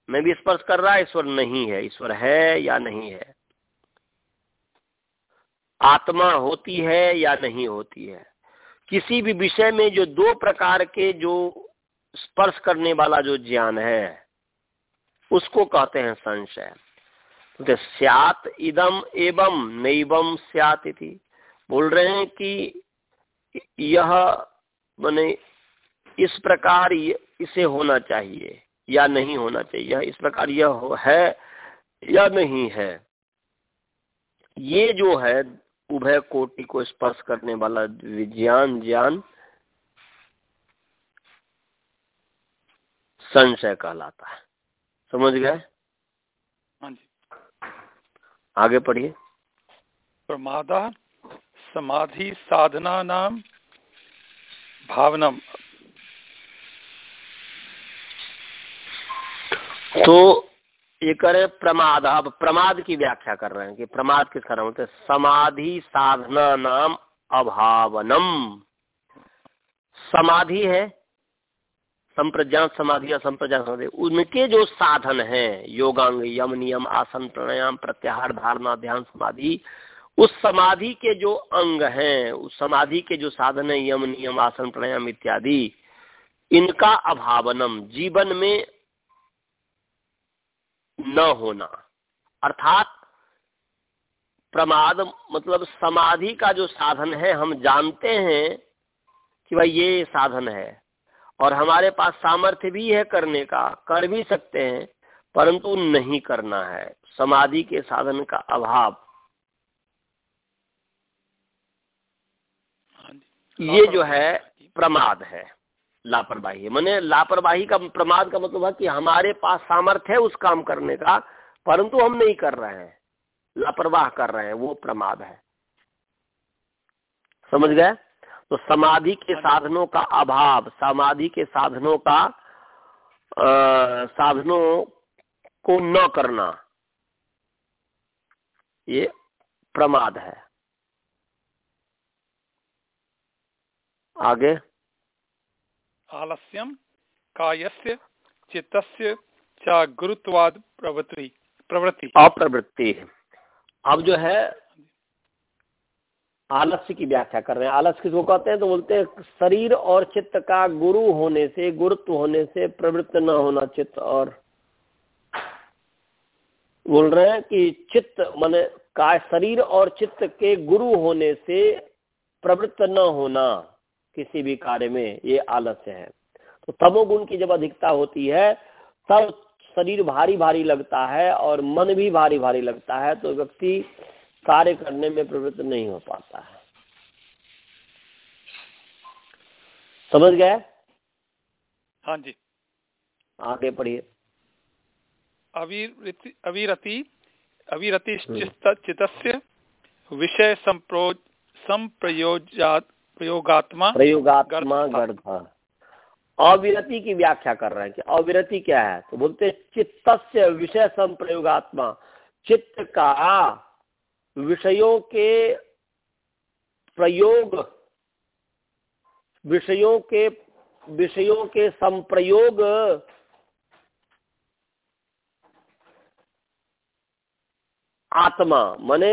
S1: मैं भी स्पर्श कर रहा, ईश्वर नहीं है। ईश्वर है या नहीं है? आत्मा होती है या नहीं होती है? किसी भी विषय में जो दो प्रकार के जो स्पर्श करने वाला जो ज्ञान है, उसको कहते हैं संशय। तो स्यात इदम एवं नैवम स्यात बोल रहे हैं कि यह माने इस प्रकार इसे होना चाहिए या नहीं होना चाहिए इस प्रकार यह है या नहीं है। ये जो है उभय कोटि को स्पर्श करने वाला विज्ञान ज्ञान संशय कहलाता है। समझ गए?
S2: हाँ
S1: आगे पढ़िए।
S2: प्रमादा समाधि साधना नाम भावनम
S1: तो ये करे प्रमाद। अब प्रमाद की व्याख्या कर रहे हैं कि प्रमाद किस कारण होते समाधि साधना नाम अभावनम। समाधि है संप्रज्ञात समाधि या संप्रज्ञात समाधि। उनके जो साधन हैं, योगांग, यम नियम, आसन, प्राणायाम, प्रत्याहार, धारणा, ध्यान, समाधि उस समाधि के जो अंग हैं, उस समाधि के जो साधन है, यम, नियम, आसन, प्राणायाम इत्यादि, इनका अभावनम, जीवन में न होना। अर्थात प्रमाद मतलब समाधि का जो साधन है, हम जानते हैं कि भाई ये साधन है, और हमारे पास सामर्थ्य भी है करने का, कर भी सकते हैं, परंतु नहीं करना है। समाधि के साधन का अभाव ये जो है प्रमाद है लापरवाही है। मैंने लापरवाही का प्रमाद का मतलब है कि हमारे पास सामर्थ्य है उस काम करने का परंतु हम नहीं कर रहे हैं। लापरवाह कर रहे हैं वो प्रमाद है। समझ गए? तो समाधि के साधनों का अभाव समाधि के साधनों का आ, साधनों को न करना ये प्रमाद है। आगे।
S2: आलस्यम कायस्य चित्तस्य च गुरुत्वाद प्रवृत्ति प्रवृत्ति।
S1: अप्रवृत्ति अब जो है आलस्य की व्याख्या कर रहे हैं। आलस्य किसको कहते हैं? तो बोलते हैं शरीर और चित्त का गुरु होने से गुरुत्व होने से प्रवृत्त न होना चित्त और बोल रहे हैं कि चित्त माने का शरीर और चित्त के गुरु होने से प्रवृत्त न होना। किसी भी कार्य में ये आलस्य है। तो तमोगुण की जब अधिकता होती है तब शरीर भारी भारी लगता है और मन भी भारी भारी लगता है तो व्यक्ति कार्य करने में प्रवृत्त नहीं हो पाता है। समझ गए?
S2: हाँ जी।
S1: आगे पढ़िए।
S2: अविरति अविरति अविरति चित्त विषय संप्रो संप्रयोजात प्रयोगात्मा
S1: प्रयोगात्मा गर्भ अविरति की व्याख्या कर रहे हैं कि अविरति क्या है? तो बोलते चित्त से विषय संप्रयोगात्मा चित्त का विषयों के प्रयोग विषयों के विषयों के संप्रयोग आत्मा माने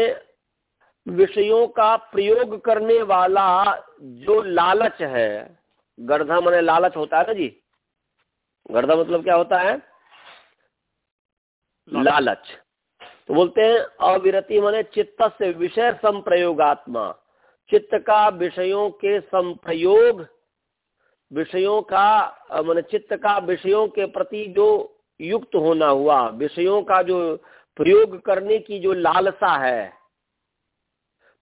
S1: विषयों का प्रयोग करने वाला जो लालच है गर्धा मैंने लालच होता है ना जी? गर्धा मतलब क्या होता है? लालच। तो बोलते हैं अविरति माने चित्त से विषय संप्रयोगात्मा। चित्त का विषयों के संप्रयोग विषयों का मान चित्त का विषयों के प्रति जो युक्त होना हुआ विषयों का जो प्रयोग करने की जो लालसा है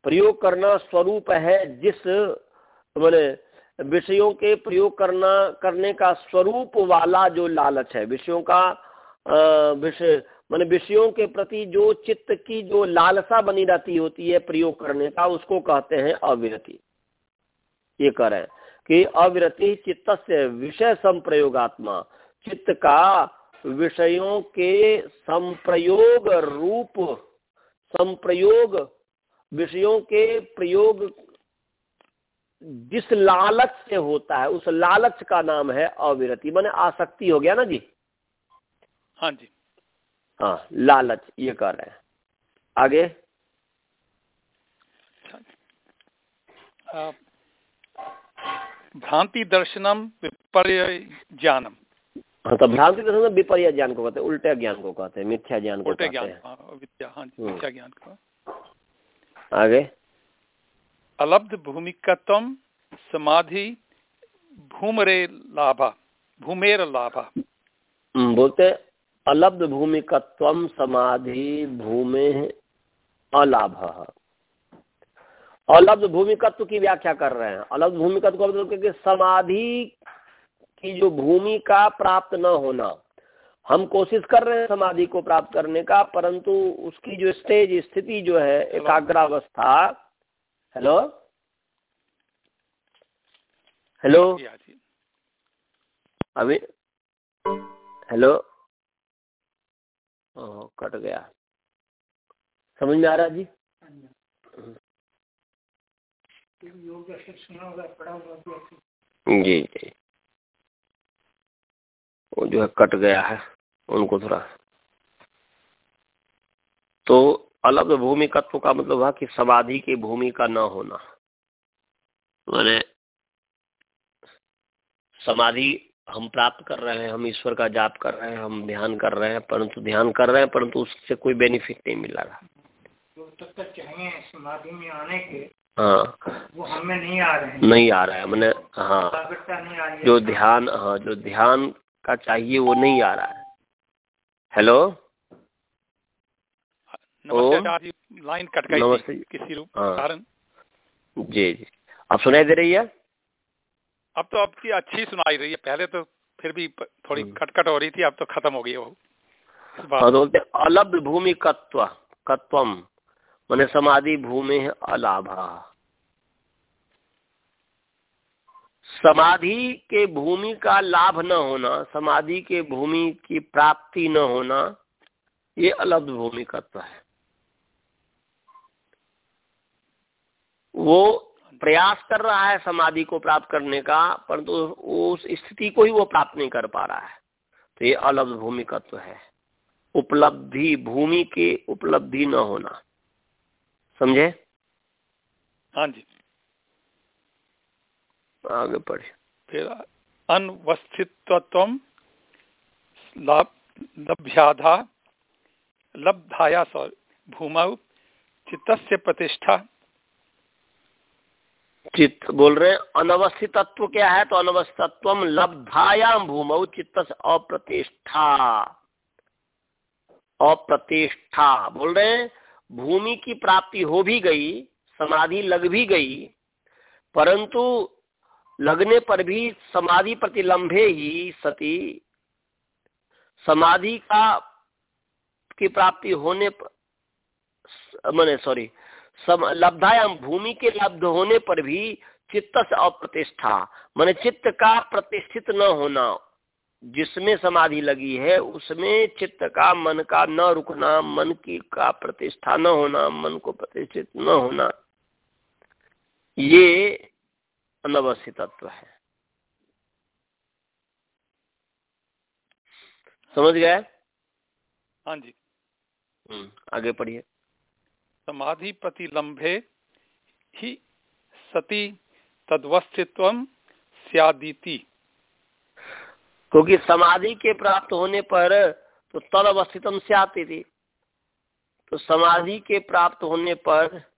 S1: प्रयोग करना स्वरूप है, जिस, मैंने विषयों के प्रयोग करना, करने का स्वरूप वाला जो लालच है। विषयों का विषय मान विषयों के प्रति जो चित्त की जो लालसा बनी रहती होती है प्रयोग करने का, उसको कहते हैं अविरति। ये कह रहे हैं कि अविरति चित्त से विषय संप्रयोगात्मा। चित्त का विषयों के संप्रयोग रूप, संप्रयोग विषयों के प्रयोग जिस लालच से होता है उस लालच का नाम है अविरति। माने आसक्ति हो गया ना जी?
S2: हाँ जी।
S1: हाँ लालच ये कर रहे हैं। आगे?
S2: भ्रांति दर्शनम विपर्य ज्ञानम।
S1: हाँ तो भ्रांति दर्शन विपर्य ज्ञान को कहते हैं उल्टे ज्ञान को कहते हैं मिथ्या ज्ञान को
S2: कहते हैं हाँ, विद्या हाँ हम्म। मिथ्या ज्ञान को
S1: आगे।
S2: अलब्ध भूमिकत्व समाधि भूमरे लाभा भूमेर लाभा।
S1: हम्म, बोलते अलब्ध भूमिकत्व समाधि भूमे अलाभ। अलब्ध भूमिकत्व की व्याख्या कर रहे हैं। अलब्ध भूमिकत्व का मतलब समाधि की जो भूमि का प्राप्त न होना हम कोशिश कर रहे हैं समाधि को प्राप्त करने का परंतु उसकी जो स्टेज स्थिति जो है एकाग्रावस्था हेलो। हेलो। अभी हेलो। कट गया। समझ में आ रहा जी। जी जी। वो जो है कट गया है उनको थोड़ा। तो अलग भूमि तत्व का मतलब हुआ कि समाधि की भूमि का न होना। मैंने समाधि हम प्राप्त कर रहे हैं हम ईश्वर का जाप कर रहे हैं हम ध्यान कर रहे हैं परंतु ध्यान कर रहे हैं परंतु उससे कोई बेनिफिट नहीं मिल रहा।
S3: जो तक चाहिए समाधि में आने के
S1: हाँ।
S3: वो हमें नहीं आ रहे हैं।
S1: नहीं आ रहा है मैंने हाँ। जो ध्यान हाँ जो ध्यान का चाहिए वो नहीं आ रहा है। हेलो
S2: लाइन कट गई किसी हाँ। कारण।
S1: जी जी। अब सुनाई दे रही है?
S2: अब तो आपकी अच्छी सुनाई रही है। पहले तो फिर भी थोड़ी कटकट खटखट हो रही थी अब तो खत्म हो गई वो।
S1: बोलते अलब्ध भूमि कत्व कत्वम। मैंने समाधि भूमि है अलाभा। समाधि के भूमि का लाभ न होना, समाधि के भूमि की प्राप्ति न होना, ये अलब्ध भूमि तत्व है। वो प्रयास कर रहा है समाधि को प्राप्त करने का, परंतु तो उस स्थिति को ही वो प्राप्त नहीं कर पा रहा है। तो ये अलब्ध भूमि तत्व है। उपलब्धि, भूमि के उपलब्धि न होना। समझे?
S2: हाँ जी।
S1: आगे पढ़े
S2: फिर अनवस्थित्व लभ्याधा लब्धाया सॉरी भूमा चित्त प्रतिष्ठा।
S1: चित्त बोल रहे हैं अनवस्थित तत्व क्या है? तो अनवस्थितत्व लब्धायाम भूमौ चित्त अप्रतिष्ठा। अप्रतिष्ठा बोल रहे भूमि की प्राप्ति हो भी गई समाधि लग भी गई परंतु लगने पर भी समाधि प्रतिलंबे ही सती। समाधि का की प्राप्ति होने पर मैंने सॉरी लब्धायाम भूमि के लब्ध होने पर भी चित्त से अप्रतिष्ठा। मैंने चित्त का प्रतिष्ठित न होना, जिसमें समाधि लगी है, उसमें चित्त का, मन का न रुकना, मन की का प्रतिष्ठा न होना, मन को प्रतिष्ठित न होना। ये अनवस्थित तत्व है। समझ गए?
S2: हाँ जी।
S1: हम्म, आगे पढ़िए।
S2: समाधि प्रतिलंबे ही सती तदवस्थित्व सियादीति।
S1: क्योंकि समाधि के प्राप्त होने पर तो तद अवस्थितम से आती थी तो समाधि के प्राप्त होने पर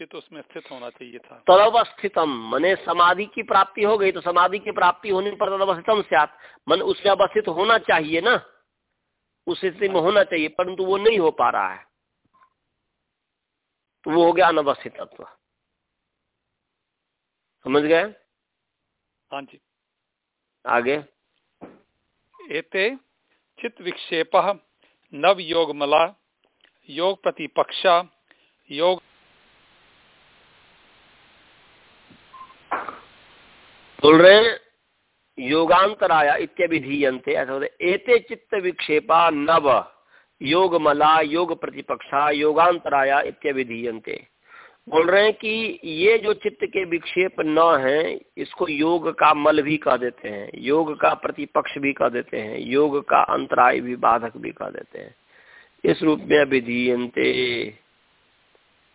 S2: चित्त उसमें स्थित होना चाहिए था।
S1: तदवस्थितम। मने समाधि की प्राप्ति हो गई तो समाधि की प्राप्ति होने पर तदवस्थितम से मन उसमें अवस्थित होना चाहिए ना। उस स्थिति में होना चाहिए परंतु वो नहीं हो पा रहा है। तो वो हो गया अनवस्थित तत्व समझ गए?
S2: हाँ जी।
S1: आगे।
S2: एते चित विक्षेप नव योग मला योग प्रतिपक्षा योग
S1: बोल रहे हैं, योगांतराया इत्यभिधीयते ऐसा एते चित्त विक्षेपा नव योग मला योग प्रतिपक्षा योगांतराया इत्यभिधीयते बोल रहे हैं कि ये जो चित्त के विक्षेप न है, इसको योग का मल भी कह देते हैं, योग का प्रतिपक्ष भी कह देते हैं, योग का अंतराय भी बाधक भी कह देते हैं। इस रूप में अभिधीयते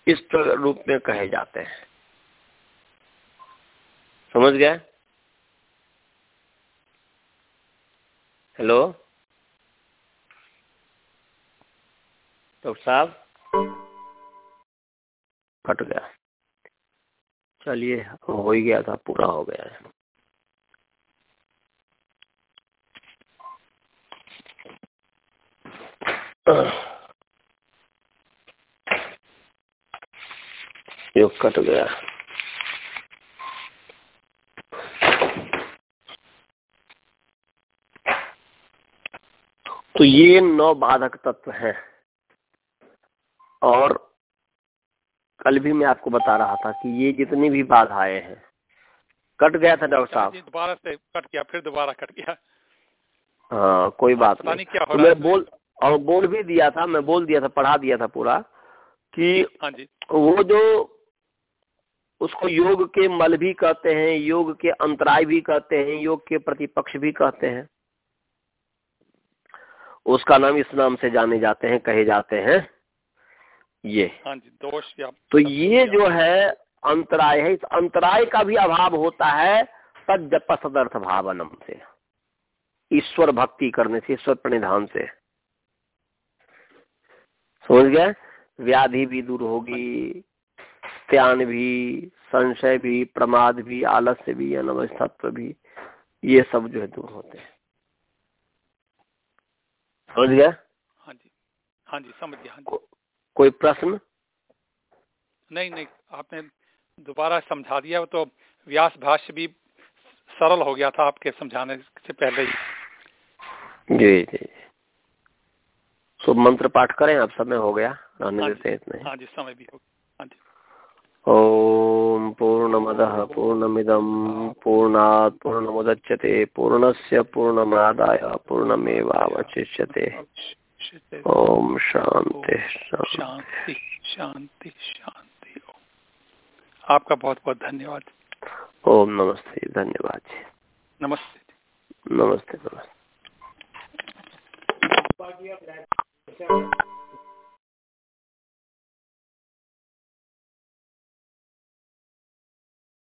S1: इस रूप में कहे जाते हैं। समझ गए? हेलो? डॉक्टर साहब? कट गया। चलिए, हो ही गया था, पूरा हो गया है। कट गया। तो ये नौ बाधक तत्व हैं। और कल भी मैं आपको बता रहा था कि ये जितनी भी बाधाएँ हैं। कट गया था डॉक्टर साहब।
S2: दोबारा से कट गया फिर दोबारा कट गया।
S1: हाँ कोई बात नहीं, नहीं। क्या तो मैं बोल और बोल भी दिया था मैं बोल दिया था पढ़ा दिया था पूरा कि
S2: हाँ जी।
S1: वो जो उसको योग के मल भी कहते हैं योग के अंतराय भी कहते हैं योग के प्रतिपक्ष भी कहते हैं। उसका नाम इस नाम से जाने जाते हैं कहे जाते हैं। ये।
S2: हाँ जी दोष या
S1: तो ये जो है अंतराय है इस अंतराय का भी अभाव होता है तद जप सदर्थ भावनम से। ईश्वर भक्ति करने से ईश्वर प्रणिधान से। समझ गए? व्याधि भी दूर होगी त्यान भी संशय भी प्रमाद भी आलस्य भी अनवस्थत्व भी ये सब जो है दूर होते हैं। समझ गया?
S2: हाँ जी। हाँ जी समझ गया हाँ जी।
S1: को, कोई प्रश्न?
S2: नहीं नहीं आपने दोबारा समझा दिया तो व्यास भाष्य भी सरल हो गया था आपके समझाने से पहले ही।
S1: जी जी। तो मंत्र पाठ करें अब समय हो गया रहने
S2: हाँ
S1: देते हैं इतने।
S2: हाँ जी समय भी हो गया।
S1: ॐ पूर्णमदः पूर्णमिदं पूर्णात् पूर्णमुदच्यते पूर्णस्य पूर्णमादाय पूर्णमेवावशिष्यते। ॐ शांति
S2: शांति शांति शांति आपका बहुत बहुत धन्यवाद।
S1: ओम नमस्ते धन्यवाद जी।
S2: नमस्ते।
S1: नमस्ते नमस्ते।